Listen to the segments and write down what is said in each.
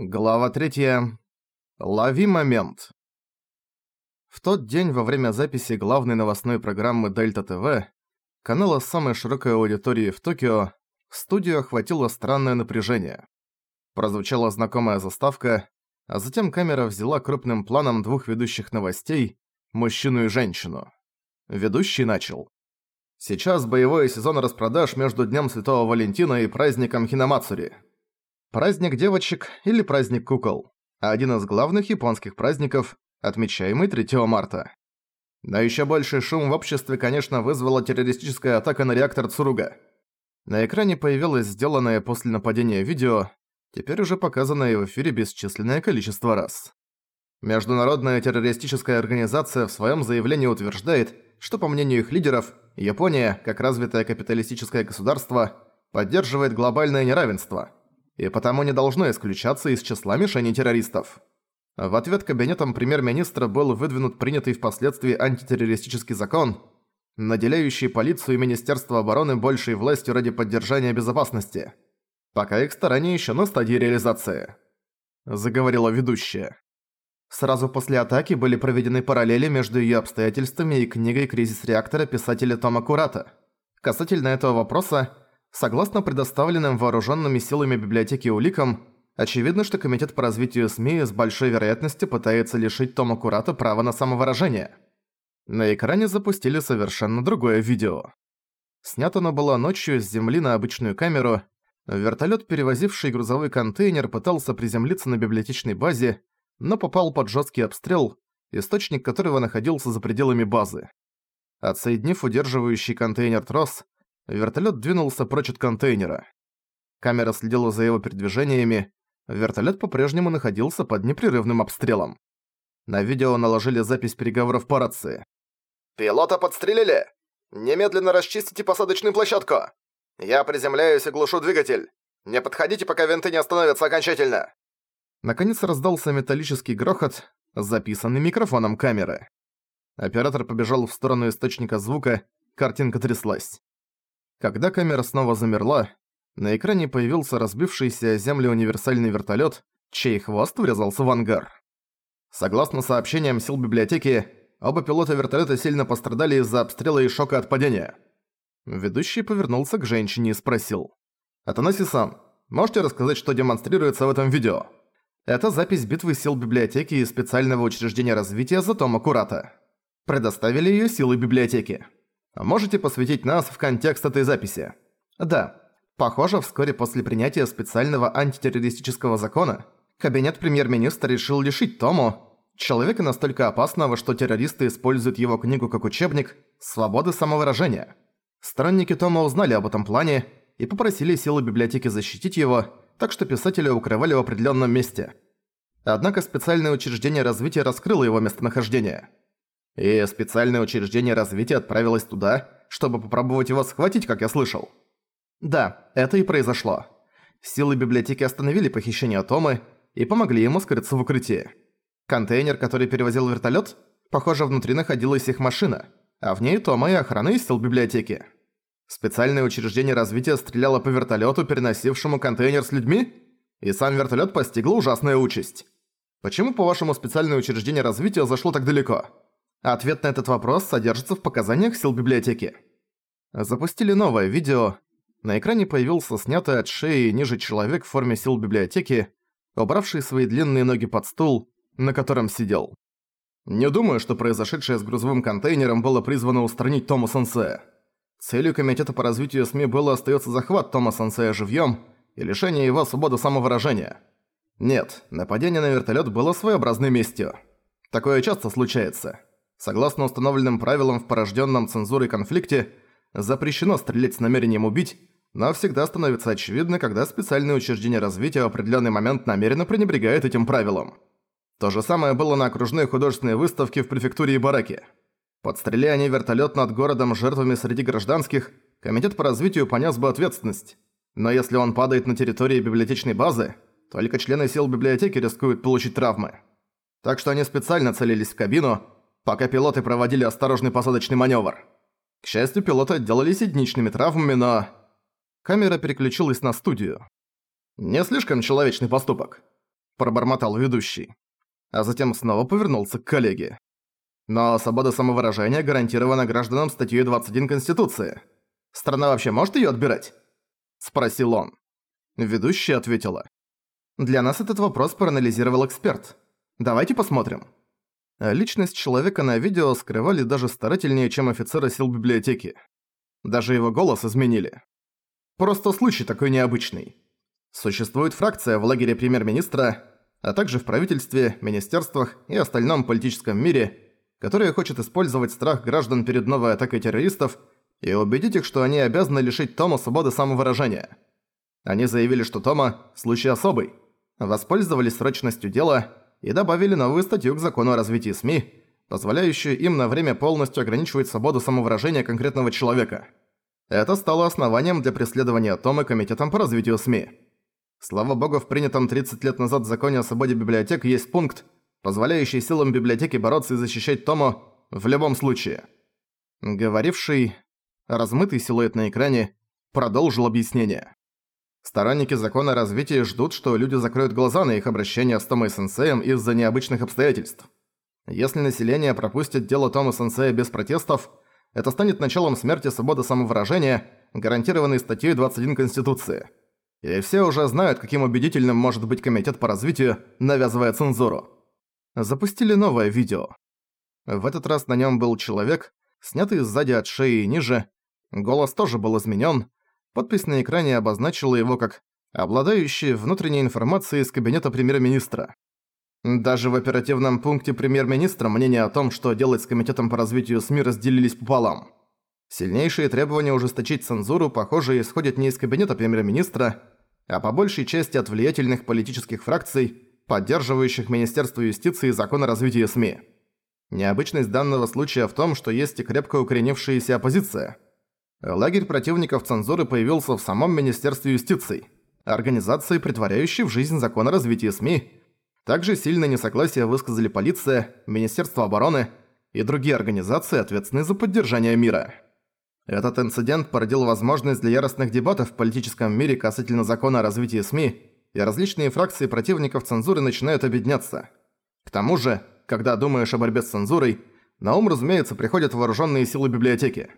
Глава 3. Лови момент. В тот день во время записи главной новостной программы Дельта ТВ, канала с самой широкой аудиторией в Токио, студию охватило странное напряжение. Прозвучала знакомая заставка, а затем камера взяла крупным планом двух ведущих новостей, мужчину и женщину. Ведущий начал. Сейчас боевой сезон распродаж между Днем Святого Валентина и праздником Хинамацури – Праздник девочек или праздник кукол. Один из главных японских праздников, отмечаемый 3 марта. Но ещё больший шум в обществе, конечно, вызвала террористическая атака на реактор Цуруга. На экране появилось сделанное после нападения видео, теперь уже показанное в эфире бесчисленное количество раз. Международная террористическая организация в своём заявлении утверждает, что, по мнению их лидеров, Япония, как развитое капиталистическое государство, поддерживает глобальное неравенство – и потому не должно исключаться из числа мишеней террористов. В ответ кабинетом премьер-министра был выдвинут принятый впоследствии антитеррористический закон, наделяющий полицию и Министерство обороны большей властью ради поддержания безопасности. Пока их старания еще на стадии реализации. Заговорила ведущая. Сразу после атаки были проведены параллели между ее обстоятельствами и книгой «Кризис реактора» писателя Тома Курата. Касательно этого вопроса, Согласно предоставленным вооруженными силами библиотеки уликам, очевидно, что Комитет по развитию СМИ с большой вероятностью пытается лишить Тома Курата права на самовыражение. На экране запустили совершенно другое видео. Снято оно было ночью с земли на обычную камеру. Вертолет, перевозивший грузовой контейнер, пытался приземлиться на библиотечной базе, но попал под жесткий обстрел, источник которого находился за пределами базы. Отсоединив удерживающий контейнер трос, Вертолет двинулся прочь от контейнера. Камера следила за его передвижениями, вертолет по-прежнему находился под непрерывным обстрелом. На видео наложили запись переговоров по рации. «Пилота подстрелили! Немедленно расчистите посадочную площадку! Я приземляюсь и глушу двигатель! Не подходите, пока винты не остановятся окончательно!» Наконец раздался металлический грохот, записанный микрофоном камеры. Оператор побежал в сторону источника звука, картинка тряслась. Когда камера снова замерла, на экране появился разбившийся о землю универсальный вертолет, чей хвост врезался в ангар. Согласно сообщениям сил библиотеки, оба пилота вертолета сильно пострадали из-за обстрела и шока от падения. Ведущий повернулся к женщине и спросил. «Атанаси-сан, можете рассказать, что демонстрируется в этом видео?» Это запись битвы сил библиотеки и специального учреждения развития Затома Курата. Предоставили её силы библиотеки. Можете посвятить нас в контекст этой записи? Да. Похоже, вскоре после принятия специального антитеррористического закона, кабинет премьер-министра решил лишить Тому, человека настолько опасного, что террористы используют его книгу как учебник, свободы самовыражения. Сторонники Тома узнали об этом плане и попросили силы библиотеки защитить его, так что писателя укрывали в определенном месте. Однако специальное учреждение развития раскрыло его местонахождение – и специальное учреждение развития отправилось туда, чтобы попробовать его схватить, как я слышал. Да, это и произошло. Силы библиотеки остановили похищение Томы и помогли ему скрыться в укрытии. Контейнер, который перевозил вертолет, похоже, внутри находилась их машина, а в ней Тома и охрана из сил библиотеки. Специальное учреждение развития стреляло по вертолету, переносившему контейнер с людьми, и сам вертолет постигла ужасная участь. Почему, по-вашему, специальное учреждение развития зашло так далеко? Ответ на этот вопрос содержится в показаниях сил библиотеки. Запустили новое видео. На экране появился снятый от шеи ниже человек в форме сил библиотеки, убравший свои длинные ноги под стул, на котором сидел. Не думаю, что произошедшее с грузовым контейнером было призвано устранить Тома Сенсея. Целью Комитета по развитию СМИ было остается захват Тома Сенсея живьем и лишение его свободы самовыражения. Нет, нападение на вертолет было своеобразной местью. Такое часто случается. Согласно установленным правилам в порожденном цензурой конфликте, запрещено стрелять с намерением убить, но всегда становится очевидно, когда специальное учреждение развития в определенный момент намеренно пренебрегает этим правилам. То же самое было на окружной художественной выставке в префектуре Ибараки. Подстрели они вертолет над городом жертвами среди гражданских, комитет по развитию понес бы ответственность. Но если он падает на территории библиотечной базы, только члены сил библиотеки рискуют получить травмы. Так что они специально целились в кабину, пока пилоты проводили осторожный посадочный маневр. К счастью, пилоты отделались единичными травмами, но... Камера переключилась на студию. Не слишком человечный поступок. пробормотал ведущий. А затем снова повернулся к коллеге. Но свобода самовыражения гарантирована гражданам статьей 21 Конституции. Страна вообще может её отбирать? Спросил он. Ведущая ответила. Для нас этот вопрос проанализировал эксперт. Давайте посмотрим. Личность человека на видео скрывали даже старательнее, чем офицеры сил библиотеки. Даже его голос изменили. Просто случай такой необычный. Существует фракция в лагере премьер-министра, а также в правительстве, министерствах и остальном политическом мире, которая хочет использовать страх граждан перед новой атакой террористов и убедить их, что они обязаны лишить Тома свободы самовыражения. Они заявили, что Тома – случай особый, воспользовались срочностью дела и добавили новую статью к закону о развитии СМИ, позволяющую им на время полностью ограничивать свободу самовыражения конкретного человека. Это стало основанием для преследования Тома Комитетом по развитию СМИ. Слава богу, в принятом 30 лет назад законе о свободе библиотек есть пункт, позволяющий силам библиотеки бороться и защищать Тому в любом случае. Говоривший, размытый силуэт на экране, продолжил объяснение. Сторонники закона развития ждут, что люди закроют глаза на их обращение с Томой Сенсеем из-за необычных обстоятельств. Если население пропустит дело Тома Сенсея без протестов, это станет началом смерти свободы самовыражения, гарантированной статьей 21 Конституции. И все уже знают, каким убедительным может быть Комитет по развитию, навязывая цензуру. Запустили новое видео. В этот раз на нем был человек, снятый сзади от шеи и ниже. Голос тоже был изменен. Подпись на экране обозначила его как «обладающий внутренней информацией из кабинета премьер-министра». Даже в оперативном пункте премьер-министра мнение о том, что делать с Комитетом по развитию СМИ, разделились пополам. Сильнейшие требования ужесточить цензуру, похоже, исходят не из кабинета премьер-министра, а по большей части от влиятельных политических фракций, поддерживающих Министерство юстиции и закон о развитии СМИ. Необычность данного случая в том, что есть и крепко укоренившаяся оппозиция. Лагерь противников цензуры появился в самом Министерстве юстиции, организации, притворяющей в жизнь закон о развитии СМИ. Также сильное несогласие высказали полиция, Министерство обороны и другие организации, ответственные за поддержание мира. Этот инцидент породил возможность для яростных дебатов в политическом мире касательно закона о развитии СМИ, и различные фракции противников цензуры начинают объединяться. К тому же, когда думаешь о борьбе с цензурой, на ум, разумеется, приходят вооруженные силы библиотеки.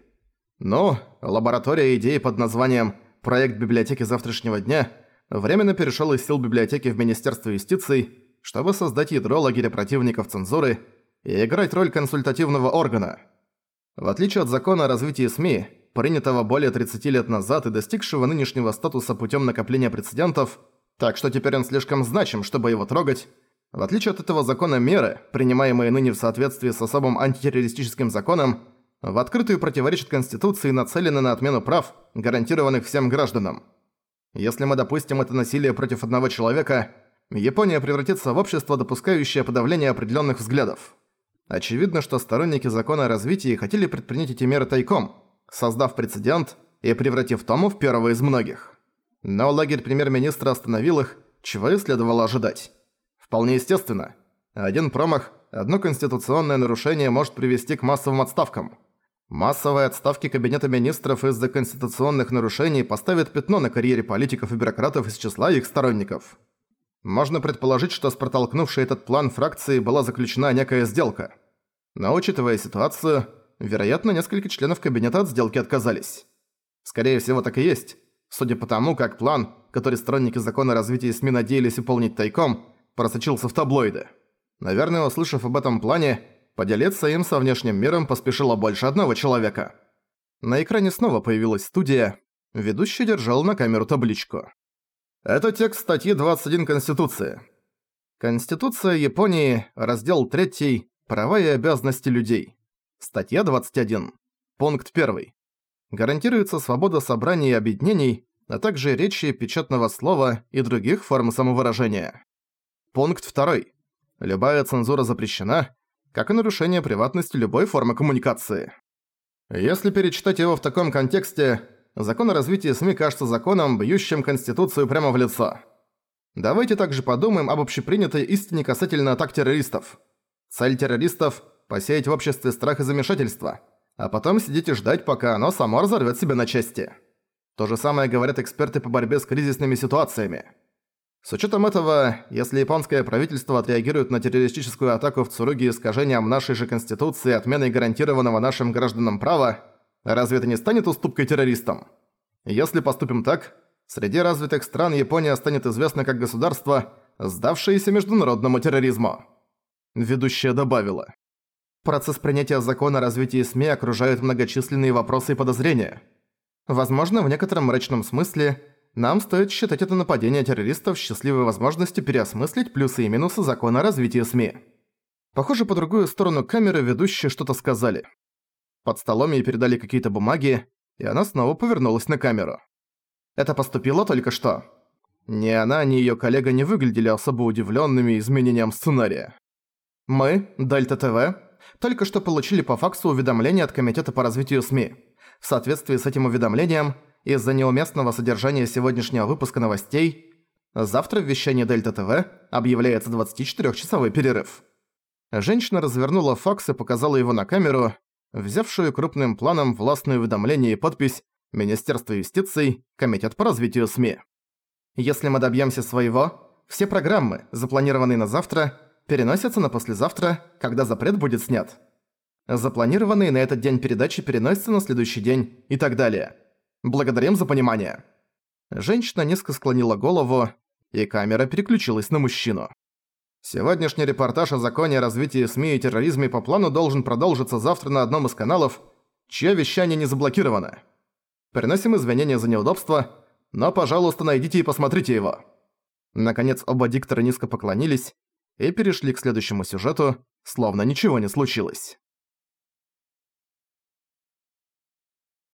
Но лаборатория идеи под названием «Проект библиотеки завтрашнего дня» временно перешел из сил библиотеки в Министерство юстиции, чтобы создать ядро лагеря противников цензуры и играть роль консультативного органа – в отличие от закона о развитии СМИ, принятого более 30 лет назад и достигшего нынешнего статуса путем накопления прецедентов, так что теперь он слишком значим, чтобы его трогать, в отличие от этого закона меры, принимаемые ныне в соответствии с особым антитеррористическим законом, в открытую противоречат Конституции и нацелены на отмену прав, гарантированных всем гражданам. Если мы допустим это насилие против одного человека, Япония превратится в общество, допускающее подавление определенных взглядов. Очевидно, что сторонники закона о развитии хотели предпринять эти меры тайком, создав прецедент и превратив Тому в первого из многих. Но лагерь премьер-министра остановил их, чего и следовало ожидать. Вполне естественно. Один промах, одно конституционное нарушение может привести к массовым отставкам. Массовые отставки Кабинета Министров из-за конституционных нарушений поставят пятно на карьере политиков и бюрократов из числа их сторонников. Можно предположить, что с протолкнувшей этот план фракции была заключена некая сделка. Но учитывая ситуацию, вероятно, несколько членов кабинета от сделки отказались. Скорее всего, так и есть. Судя по тому, как план, который сторонники закона развития СМИ надеялись выполнить тайком, просочился в таблоиды. Наверное, услышав об этом плане, поделиться им со внешним миром поспешило больше одного человека. На экране снова появилась студия. Ведущий держал на камеру табличку. Это текст статьи 21 Конституции. Конституция Японии, раздел 3, Права и обязанности людей. Статья 21. Пункт 1. Гарантируется свобода собраний и объединений, а также речи, печатного слова и других форм самовыражения. Пункт 2. Любая цензура запрещена, как и нарушение приватности любой формы коммуникации. Если перечитать его в таком контексте, закон о развитии СМИ кажется законом, бьющим Конституцию прямо в лицо. Давайте также подумаем об общепринятой истине касательно атак террористов – Цель террористов – посеять в обществе страх и замешательство, а потом сидеть и ждать, пока оно само разорвет себя на части. То же самое говорят эксперты по борьбе с кризисными ситуациями. С учетом этого, если японское правительство отреагирует на террористическую атаку в Цуруги искажением нашей же Конституции отменой гарантированного нашим гражданам права, разве это не станет уступкой террористам? Если поступим так, среди развитых стран Япония станет известна как государство, сдавшееся международному терроризму. Ведущая добавила. Процесс принятия закона о развитии СМИ окружают многочисленные вопросы и подозрения. Возможно, в некотором мрачном смысле нам стоит считать это нападение террористов счастливой возможностью переосмыслить плюсы и минусы закона о развитии СМИ. Похоже, по другую сторону камеры ведущие что-то сказали. Под столом ей передали какие-то бумаги, и она снова повернулась на камеру. Это поступило только что. Ни она, ни её коллега не выглядели особо удивлёнными изменением сценария. Мы, Дельта ТВ, только что получили по факсу уведомление от Комитета по развитию СМИ. В соответствии с этим уведомлением – из-за неуместного содержания сегодняшнего выпуска новостей, завтра в вещании Дельта ТВ объявляется 24-часовой перерыв. Женщина развернула факс и показала его на камеру, взявшую крупным планом властное уведомление и подпись Министерство юстиции, Комитет по развитию СМИ. Если мы добьемся своего, все программы, запланированные на завтра, переносятся на послезавтра, когда запрет будет снят. Запланированные на этот день передачи переносятся на следующий день и так далее. Благодарим за понимание». Женщина низко склонила голову, и камера переключилась на мужчину. Сегодняшний репортаж о законе о развитии СМИ и терроризме по плану должен продолжиться завтра на одном из каналов, чье вещание не заблокировано. Приносим извинения за неудобство, но, пожалуйста, найдите и посмотрите его. Наконец оба диктора низко поклонились и перешли к следующему сюжету, словно ничего не случилось.